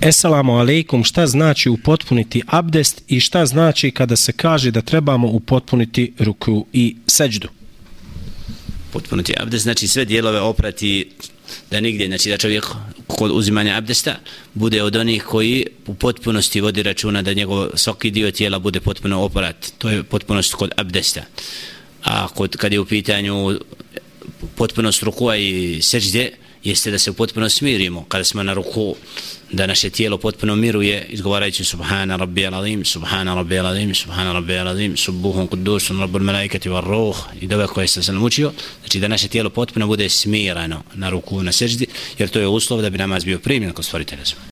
Esalamu alaikum, šta znači upotpuniti abdest i šta znači kada se kaže da trebamo upotpuniti ruku i seđdu? Potpuniti abdest znači sve dijelove oprati da nigdje, znači da čovjek kod uzimanja abdesta bude od onih koji u potpunosti vodi računa da njegov svaki dio tijela bude potpuno operat. To je potpunost kod abdesta. A kod, kad je u pitanju potpunost rukua i seđde, jeste da se potpuno smirimo. Kada smo na ruku da naše tijelo potpuno miruje izgovarajući subhana rabbi al-azim subhana rabbi al-azim subhana rabbi al-azim subuhun kudusun rabbul malaikati var ruh i dove koje sam se naučio znači da naše tijelo potpuno bude smirano na ruku na seždi jer to je uslov da bi namaz bio primjen kod stvoritelja